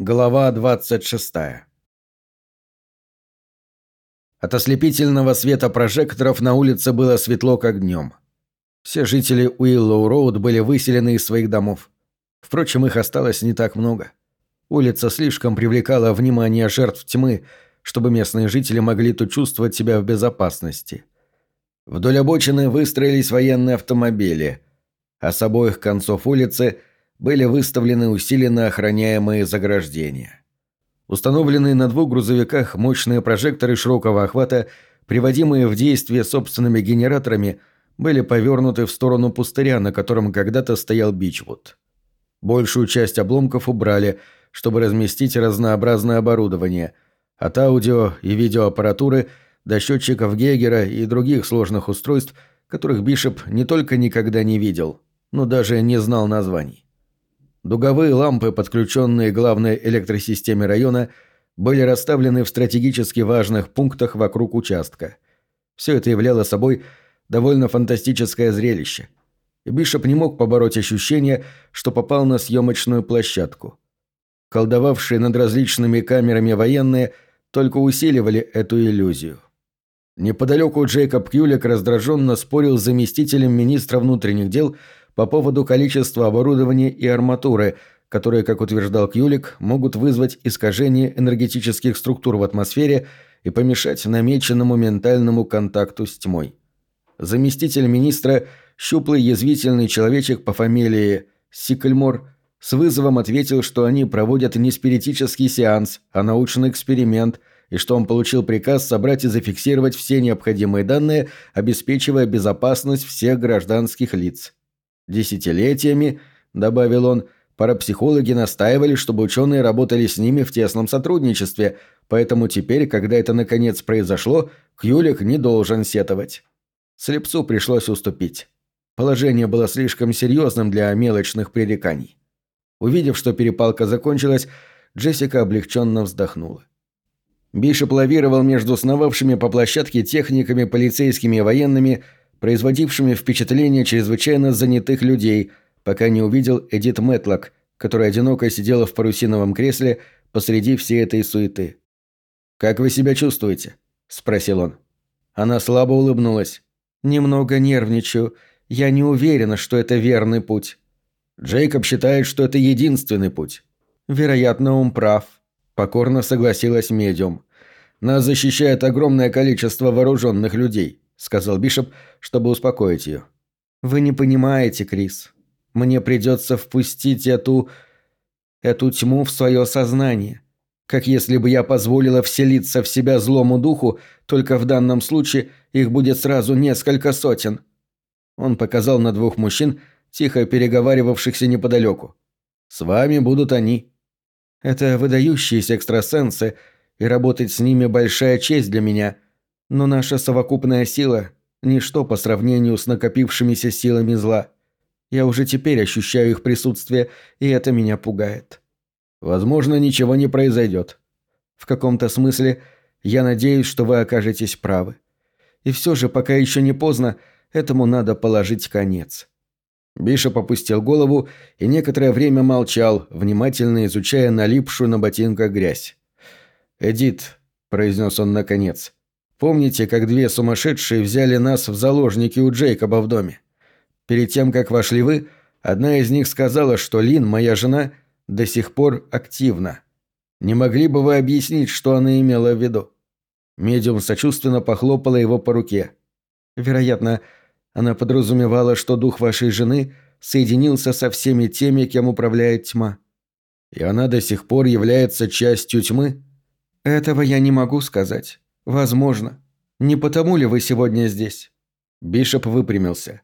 Глава 26. От ослепительного света прожекторов на улице было светло, как днем. Все жители Уиллоу-Роуд были выселены из своих домов. Впрочем, их осталось не так много. Улица слишком привлекала внимание жертв тьмы, чтобы местные жители могли тут чувствовать себя в безопасности. Вдоль обочины выстроились военные автомобили, а с обоих концов улицы – были выставлены усиленно охраняемые заграждения. Установленные на двух грузовиках мощные прожекторы широкого охвата, приводимые в действие собственными генераторами, были повернуты в сторону пустыря, на котором когда-то стоял Бичвуд. Большую часть обломков убрали, чтобы разместить разнообразное оборудование, от аудио и видеоаппаратуры до счетчиков Гегера и других сложных устройств, которых Бишоп не только никогда не видел, но даже не знал названий. Дуговые лампы, подключенные к главной электросистеме района, были расставлены в стратегически важных пунктах вокруг участка. Все это являло собой довольно фантастическое зрелище. Бишоп не мог побороть ощущение, что попал на съемочную площадку. Колдовавшие над различными камерами военные только усиливали эту иллюзию. Неподалеку Джейкоб Кьюлик раздраженно спорил с заместителем министра внутренних дел – по поводу количества оборудования и арматуры, которые, как утверждал Кьюлик, могут вызвать искажение энергетических структур в атмосфере и помешать намеченному ментальному контакту с тьмой. Заместитель министра, щуплый язвительный человечек по фамилии Сикльмор, с вызовом ответил, что они проводят не спиритический сеанс, а научный эксперимент, и что он получил приказ собрать и зафиксировать все необходимые данные, обеспечивая безопасность всех гражданских лиц. Десятилетиями, добавил он, парапсихологи настаивали, чтобы ученые работали с ними в тесном сотрудничестве, поэтому теперь, когда это наконец произошло, Кьюлик не должен сетовать. Слепцу пришлось уступить. Положение было слишком серьезным для мелочных пререканий. Увидев, что перепалка закончилась, Джессика облегченно вздохнула. Бишоп лавировал между сновавшими по площадке техниками, полицейскими и военными, производившими впечатление чрезвычайно занятых людей, пока не увидел Эдит Мэтлок, которая одиноко сидела в парусиновом кресле посреди всей этой суеты. «Как вы себя чувствуете?» – спросил он. Она слабо улыбнулась. «Немного нервничаю. Я не уверена, что это верный путь». Джейкоб считает, что это единственный путь. Вероятно, он прав. Покорно согласилась медиум. Нас защищает огромное количество вооруженных людей сказал Бишоп, чтобы успокоить ее. «Вы не понимаете, Крис. Мне придется впустить эту... эту тьму в свое сознание. Как если бы я позволила вселиться в себя злому духу, только в данном случае их будет сразу несколько сотен». Он показал на двух мужчин, тихо переговаривавшихся неподалеку. «С вами будут они». «Это выдающиеся экстрасенсы, и работать с ними большая честь для меня», но наша совокупная сила – ничто по сравнению с накопившимися силами зла. Я уже теперь ощущаю их присутствие, и это меня пугает. Возможно, ничего не произойдет. В каком-то смысле я надеюсь, что вы окажетесь правы. И все же, пока еще не поздно, этому надо положить конец. Бишоп опустил голову и некоторое время молчал, внимательно изучая налипшую на ботинках грязь. «Эдит», – произнес он наконец, Помните, как две сумасшедшие взяли нас в заложники у Джейкоба в доме? Перед тем, как вошли вы, одна из них сказала, что Лин, моя жена, до сих пор активна. Не могли бы вы объяснить, что она имела в виду?» Медиум сочувственно похлопала его по руке. «Вероятно, она подразумевала, что дух вашей жены соединился со всеми теми, кем управляет тьма. И она до сих пор является частью тьмы?» «Этого я не могу сказать. «Возможно. Не потому ли вы сегодня здесь?» Бишоп выпрямился.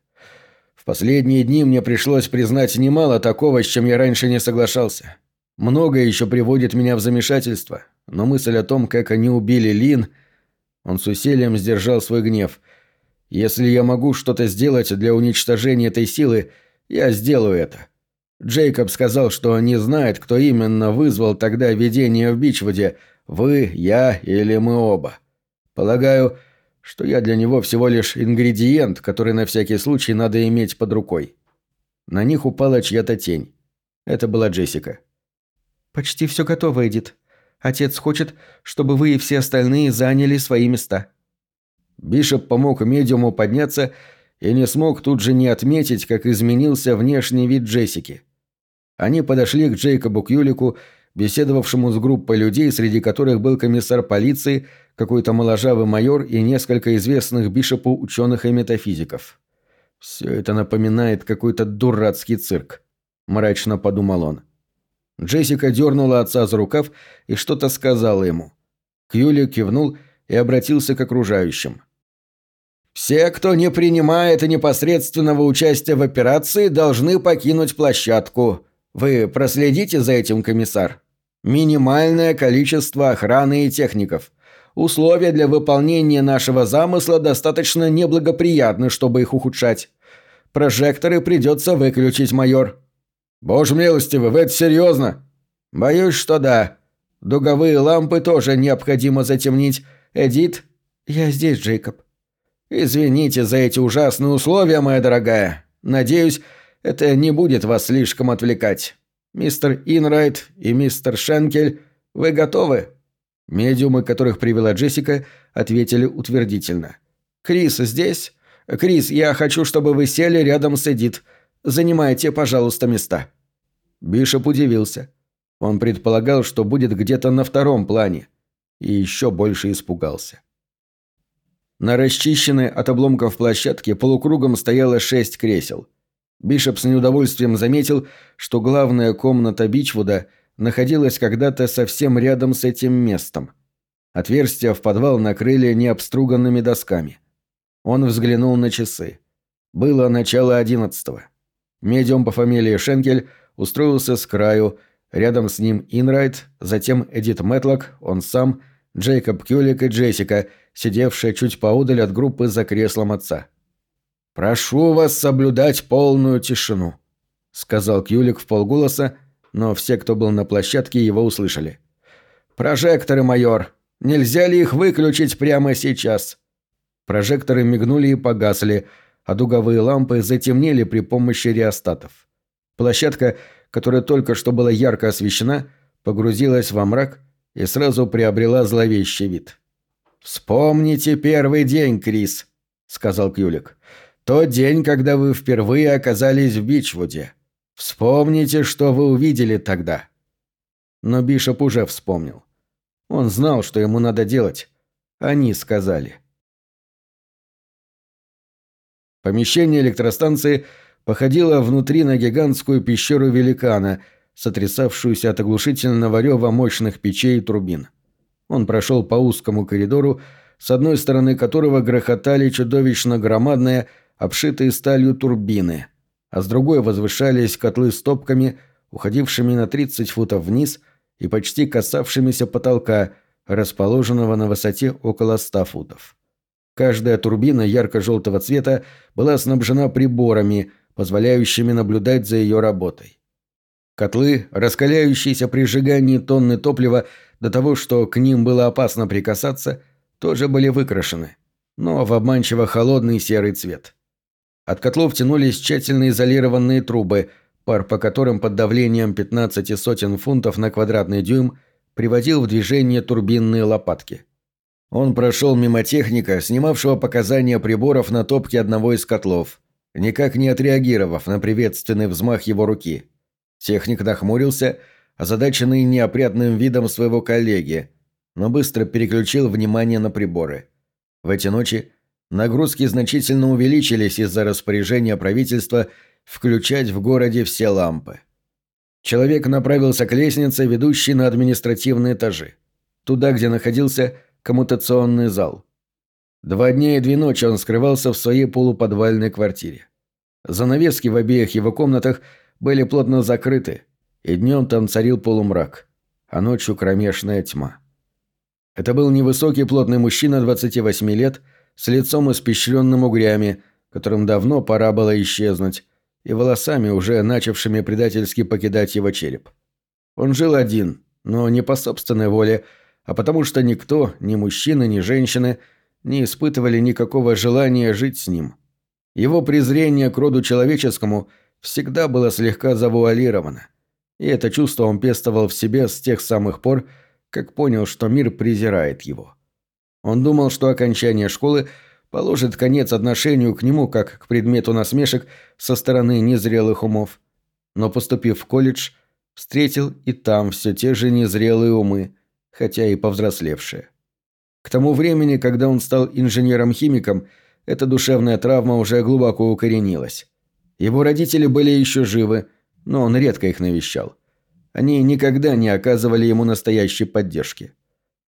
«В последние дни мне пришлось признать немало такого, с чем я раньше не соглашался. Многое еще приводит меня в замешательство, но мысль о том, как они убили Лин...» Он с усилием сдержал свой гнев. «Если я могу что-то сделать для уничтожения этой силы, я сделаю это». Джейкоб сказал, что не знает, кто именно вызвал тогда видение в Бичвуде, вы, я или мы оба. Полагаю, что я для него всего лишь ингредиент, который на всякий случай надо иметь под рукой. На них упала чья-то тень. Это была Джессика. «Почти все готово, Эдит. Отец хочет, чтобы вы и все остальные заняли свои места». Бишоп помог медиуму подняться и не смог тут же не отметить, как изменился внешний вид Джессики. Они подошли к Джейкобу Кьюлику, беседовавшему с группой людей, среди которых был комиссар полиции, какой-то моложавый майор и несколько известных Бишопу ученых и метафизиков. «Все это напоминает какой-то дурацкий цирк», – мрачно подумал он. Джессика дернула отца за рукав и что-то сказала ему. Кьюли кивнул и обратился к окружающим. «Все, кто не принимает непосредственного участия в операции, должны покинуть площадку. Вы проследите за этим, комиссар. Минимальное количество охраны и техников. Условия для выполнения нашего замысла достаточно неблагоприятны, чтобы их ухудшать. Прожекторы придется выключить, майор». «Боже милостивый, вы это серьезно?» «Боюсь, что да. Дуговые лампы тоже необходимо затемнить. Эдит?» «Я здесь, Джейкоб». «Извините за эти ужасные условия, моя дорогая. Надеюсь, это не будет вас слишком отвлекать. Мистер Инрайт и мистер Шенкель, вы готовы?» Медиумы, которых привела Джессика, ответили утвердительно. «Крис здесь? Крис, я хочу, чтобы вы сели рядом с Эдит. Занимайте, пожалуйста, места». Бишоп удивился. Он предполагал, что будет где-то на втором плане. И еще больше испугался. На расчищенной от обломков площадке полукругом стояло шесть кресел. Бишоп с неудовольствием заметил, что главная комната Бичвуда находилась когда-то совсем рядом с этим местом. Отверстия в подвал накрыли необструганными досками. Он взглянул на часы. Было начало одиннадцатого. Медиум по фамилии Шенкель устроился с краю, рядом с ним Инрайт, затем Эдит Мэтлок, он сам, Джейкоб Кюлик и Джессика – сидевшая чуть поодаль от группы за креслом отца. «Прошу вас соблюдать полную тишину», — сказал Кьюлик в полголоса, но все, кто был на площадке, его услышали. «Прожекторы, майор! Нельзя ли их выключить прямо сейчас?» Прожекторы мигнули и погасли, а дуговые лампы затемнели при помощи реостатов. Площадка, которая только что была ярко освещена, погрузилась во мрак и сразу приобрела зловещий вид. «Вспомните первый день, Крис», — сказал Кюлик. «Тот день, когда вы впервые оказались в Бичвуде. Вспомните, что вы увидели тогда». Но Бишоп уже вспомнил. Он знал, что ему надо делать. Они сказали. Помещение электростанции походило внутри на гигантскую пещеру великана, сотрясавшуюся от оглушительного рева мощных печей и турбин. Он прошел по узкому коридору, с одной стороны которого грохотали чудовищно громадные, обшитые сталью турбины, а с другой возвышались котлы с топками, уходившими на 30 футов вниз и почти касавшимися потолка, расположенного на высоте около 100 футов. Каждая турбина ярко-желтого цвета была снабжена приборами, позволяющими наблюдать за ее работой. Котлы, раскаляющиеся при сжигании тонны топлива до того, что к ним было опасно прикасаться, тоже были выкрашены, но в обманчиво холодный серый цвет. От котлов тянулись тщательно изолированные трубы, пар по которым под давлением 15 сотен фунтов на квадратный дюйм приводил в движение турбинные лопатки. Он прошел мимо техника, снимавшего показания приборов на топке одного из котлов, никак не отреагировав на приветственный взмах его руки – Техник нахмурился, озадаченный неопрятным видом своего коллеги, но быстро переключил внимание на приборы. В эти ночи нагрузки значительно увеличились из-за распоряжения правительства включать в городе все лампы. Человек направился к лестнице, ведущей на административные этажи. Туда, где находился коммутационный зал. Два дня и две ночи он скрывался в своей полуподвальной квартире. Занавески в обеих его комнатах – были плотно закрыты, и днем там царил полумрак, а ночью кромешная тьма. Это был невысокий плотный мужчина 28 лет с лицом испещренным угрями, которым давно пора было исчезнуть, и волосами, уже начавшими предательски покидать его череп. Он жил один, но не по собственной воле, а потому что никто, ни мужчины, ни женщины, не испытывали никакого желания жить с ним. Его презрение к роду человеческому – всегда было слегка завуалировано. И это чувство он пестовал в себе с тех самых пор, как понял, что мир презирает его. Он думал, что окончание школы положит конец отношению к нему как к предмету насмешек со стороны незрелых умов. Но поступив в колледж, встретил и там все те же незрелые умы, хотя и повзрослевшие. К тому времени, когда он стал инженером-химиком, эта душевная травма уже глубоко укоренилась. Его родители были еще живы, но он редко их навещал. Они никогда не оказывали ему настоящей поддержки.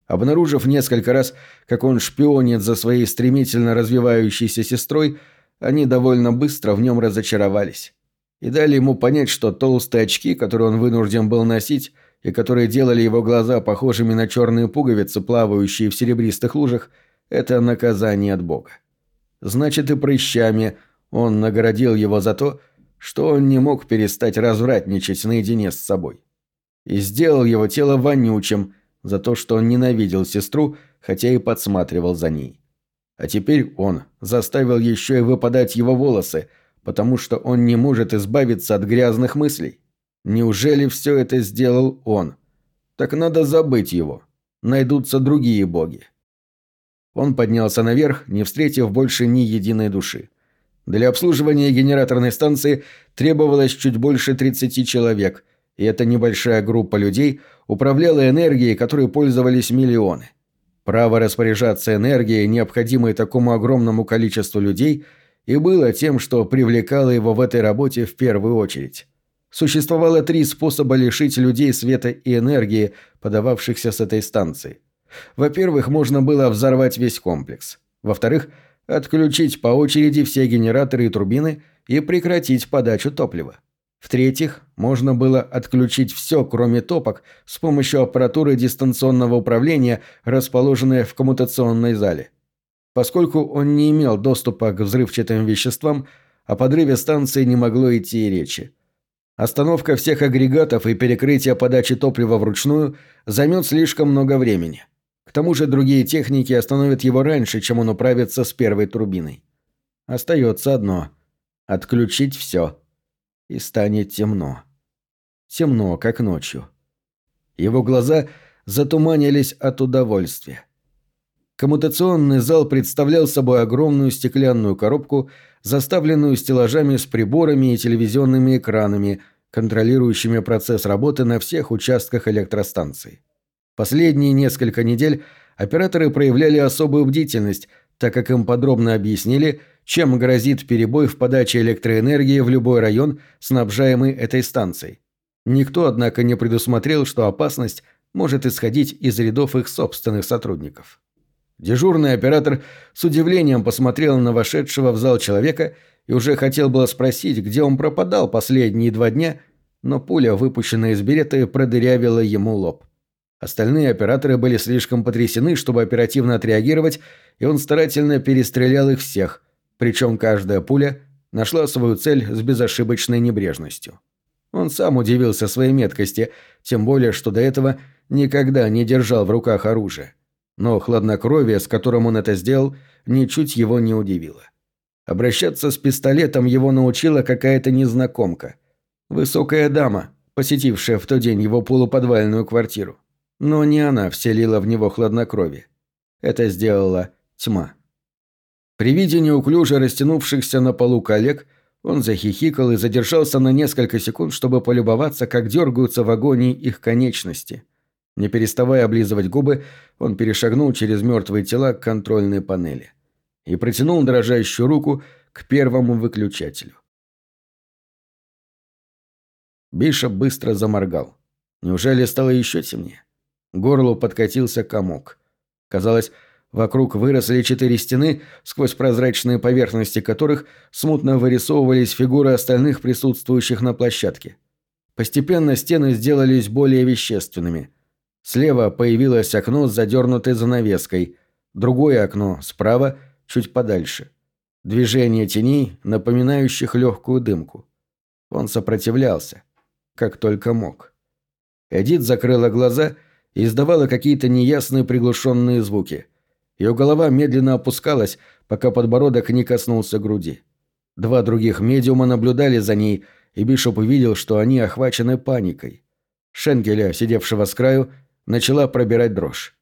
Обнаружив несколько раз, как он шпионит за своей стремительно развивающейся сестрой, они довольно быстро в нем разочаровались. И дали ему понять, что толстые очки, которые он вынужден был носить, и которые делали его глаза похожими на черные пуговицы, плавающие в серебристых лужах, это наказание от Бога. Значит, и прыщами он наградил его за то, что он не мог перестать развратничать наедине с собой. И сделал его тело вонючим за то, что он ненавидел сестру, хотя и подсматривал за ней. А теперь он заставил еще и выпадать его волосы, потому что он не может избавиться от грязных мыслей. Неужели все это сделал он? Так надо забыть его. Найдутся другие боги. Он поднялся наверх, не встретив больше ни единой души. Для обслуживания генераторной станции требовалось чуть больше 30 человек, и эта небольшая группа людей управляла энергией, которой пользовались миллионы. Право распоряжаться энергией, необходимой такому огромному количеству людей, и было тем, что привлекало его в этой работе в первую очередь. Существовало три способа лишить людей света и энергии, подававшихся с этой станции. Во-первых, можно было взорвать весь комплекс. Во-вторых, отключить по очереди все генераторы и турбины и прекратить подачу топлива. В-третьих, можно было отключить все, кроме топок, с помощью аппаратуры дистанционного управления, расположенной в коммутационной зале. Поскольку он не имел доступа к взрывчатым веществам, о подрыве станции не могло идти и речи. Остановка всех агрегатов и перекрытие подачи топлива вручную займет слишком много времени. К тому же другие техники остановят его раньше, чем он управится с первой турбиной. Остается одно – отключить все. И станет темно. Темно, как ночью. Его глаза затуманились от удовольствия. Коммутационный зал представлял собой огромную стеклянную коробку, заставленную стеллажами с приборами и телевизионными экранами, контролирующими процесс работы на всех участках электростанции. Последние несколько недель операторы проявляли особую бдительность, так как им подробно объяснили, чем грозит перебой в подаче электроэнергии в любой район, снабжаемый этой станцией. Никто, однако, не предусмотрел, что опасность может исходить из рядов их собственных сотрудников. Дежурный оператор с удивлением посмотрел на вошедшего в зал человека и уже хотел было спросить, где он пропадал последние два дня, но пуля, выпущенная из береты, продырявила ему лоб. Остальные операторы были слишком потрясены, чтобы оперативно отреагировать, и он старательно перестрелял их всех, причем каждая пуля нашла свою цель с безошибочной небрежностью. Он сам удивился своей меткости, тем более, что до этого никогда не держал в руках оружие. Но хладнокровие, с которым он это сделал, ничуть его не удивило. Обращаться с пистолетом его научила какая-то незнакомка. Высокая дама, посетившая в тот день его полуподвальную квартиру. Но не она вселила в него хладнокровие. Это сделала тьма. При виде неуклюже растянувшихся на полу коллег, он захихикал и задержался на несколько секунд, чтобы полюбоваться, как дергаются в агонии их конечности. Не переставая облизывать губы, он перешагнул через мертвые тела к контрольной панели и протянул дрожащую руку к первому выключателю. Бишоп быстро заморгал. Неужели стало еще темнее? горлу подкатился комок. Казалось, вокруг выросли четыре стены, сквозь прозрачные поверхности которых смутно вырисовывались фигуры остальных присутствующих на площадке. Постепенно стены сделались более вещественными. Слева появилось окно с задернутой занавеской, другое окно справа, чуть подальше. Движение теней, напоминающих легкую дымку. Он сопротивлялся, как только мог. Эдит закрыла глаза и издавала какие-то неясные приглушенные звуки. Ее голова медленно опускалась, пока подбородок не коснулся груди. Два других медиума наблюдали за ней, и Бишоп увидел, что они охвачены паникой. Шенкеля, сидевшего с краю, начала пробирать дрожь.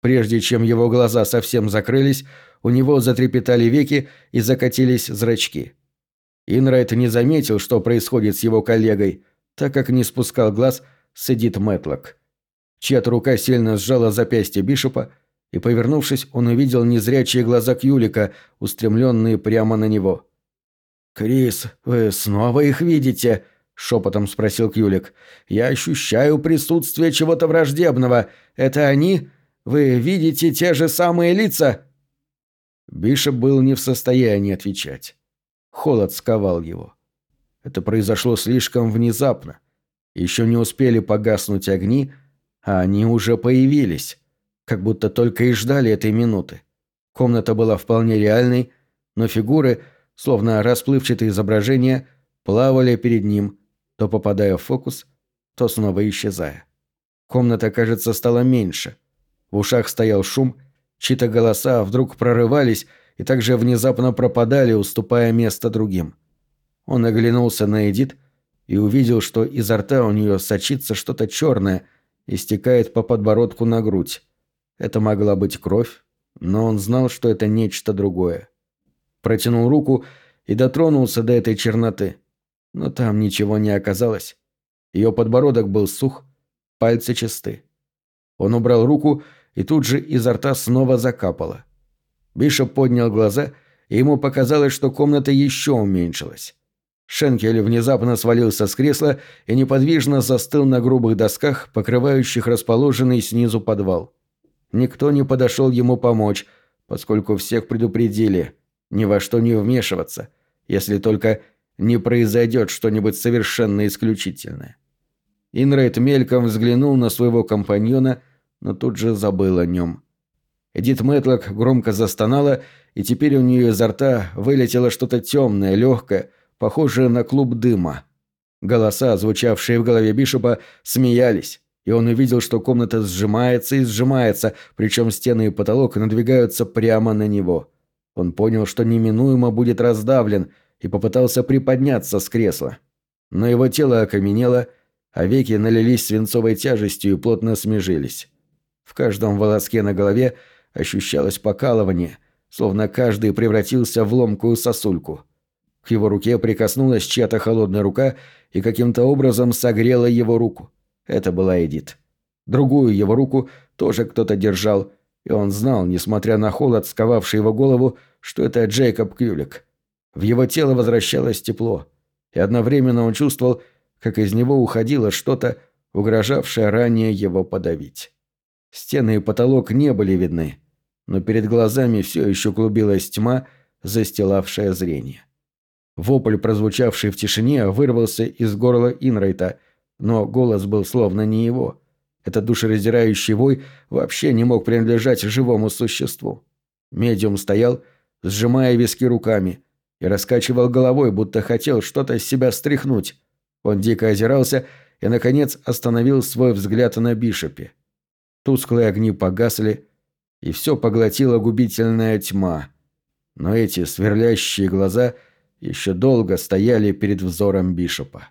Прежде чем его глаза совсем закрылись, у него затрепетали веки и закатились зрачки. Инрайт не заметил, что происходит с его коллегой, так как не спускал глаз с Эдит Мэтлок. Чья-то рука сильно сжала запястье Бишопа, и, повернувшись, он увидел незрячие глаза Кьюлика, устремленные прямо на него. «Крис, вы снова их видите?» – шепотом спросил Кьюлик. «Я ощущаю присутствие чего-то враждебного. Это они? Вы видите те же самые лица?» Бишоп был не в состоянии отвечать. Холод сковал его. Это произошло слишком внезапно. Еще не успели погаснуть огни, а они уже появились, как будто только и ждали этой минуты. Комната была вполне реальной, но фигуры, словно расплывчатые изображения, плавали перед ним, то попадая в фокус, то снова исчезая. Комната, кажется, стала меньше. В ушах стоял шум, чьи-то голоса вдруг прорывались и также внезапно пропадали, уступая место другим. Он оглянулся на Эдит и увидел, что изо рта у нее сочится что-то черное и стекает по подбородку на грудь. Это могла быть кровь, но он знал, что это нечто другое. Протянул руку и дотронулся до этой черноты. Но там ничего не оказалось. Ее подбородок был сух, пальцы чисты. Он убрал руку, и тут же изо рта снова закапало. Бишоп поднял глаза, и ему показалось, что комната еще уменьшилась. Шенкель внезапно свалился с кресла и неподвижно застыл на грубых досках, покрывающих расположенный снизу подвал. Никто не подошел ему помочь, поскольку всех предупредили ни во что не вмешиваться, если только не произойдет что-нибудь совершенно исключительное. Инрейт мельком взглянул на своего компаньона, но тут же забыл о нем. Эдит Мэтлок громко застонала, и теперь у нее изо рта вылетело что-то темное, легкое, похожее на клуб дыма. Голоса, звучавшие в голове Бишопа, смеялись, и он увидел, что комната сжимается и сжимается, причем стены и потолок надвигаются прямо на него. Он понял, что неминуемо будет раздавлен, и попытался приподняться с кресла. Но его тело окаменело, а веки налились свинцовой тяжестью и плотно смежились. В каждом волоске на голове ощущалось покалывание, словно каждый превратился в ломкую сосульку. К его руке прикоснулась чья-то холодная рука и каким-то образом согрела его руку. Это была Эдит. Другую его руку тоже кто-то держал, и он знал, несмотря на холод, сковавший его голову, что это Джейкоб Кьюлик. В его тело возвращалось тепло, и одновременно он чувствовал, как из него уходило что-то, угрожавшее ранее его подавить. Стены и потолок не были видны, но перед глазами все еще клубилась тьма, застилавшая зрение. Вопль, прозвучавший в тишине, вырвался из горла Инрайта, но голос был словно не его. Этот душераздирающий вой вообще не мог принадлежать живому существу. Медиум стоял, сжимая виски руками, и раскачивал головой, будто хотел что-то с себя стряхнуть. Он дико озирался и, наконец, остановил свой взгляд на Бишопе. Тусклые огни погасли, и все поглотила губительная тьма. Но эти сверлящие глаза еще долго стояли перед взором Бишопа.